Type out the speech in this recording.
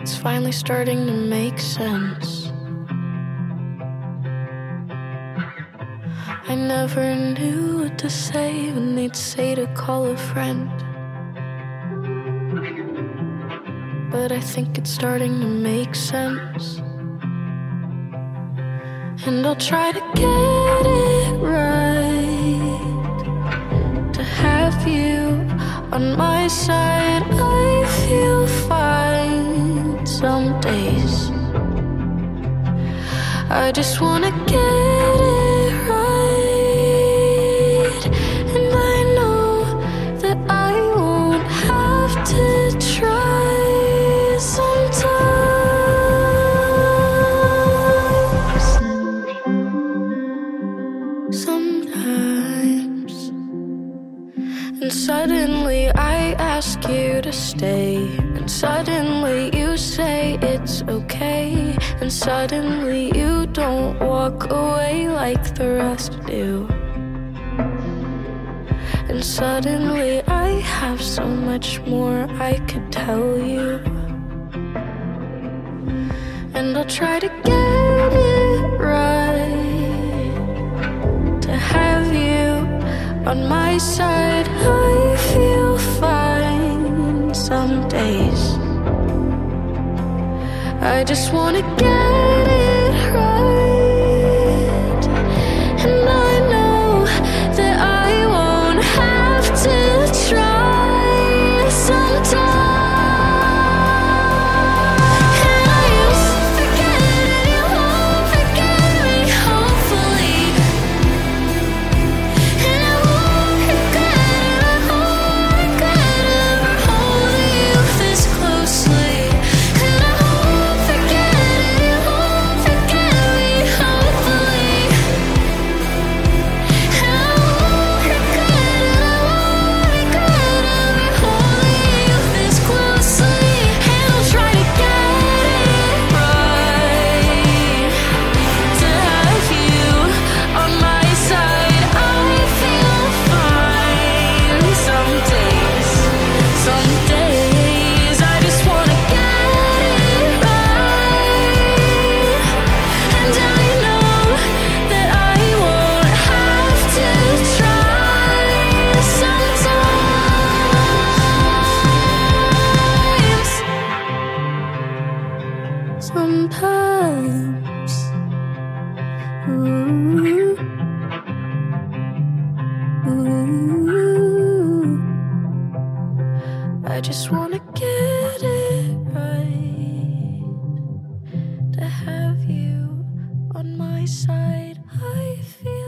It's finally starting to make sense. I never knew what to say when they'd say to call a friend. But I think it's starting to make sense. And I'll try to get it I just wanna get it right. And I know that I won't have to try sometimes. Sometimes. And suddenly I ask you to stay. And suddenly you say it's okay. And suddenly you walk away like the rest do. And suddenly I have so much more I could tell you. And I'll try to get it right to have you on my side. I feel fine some days. I just wanna get it right. Sometimes. Ooh. Ooh. I just wanna get it right to have you on my side. I feel.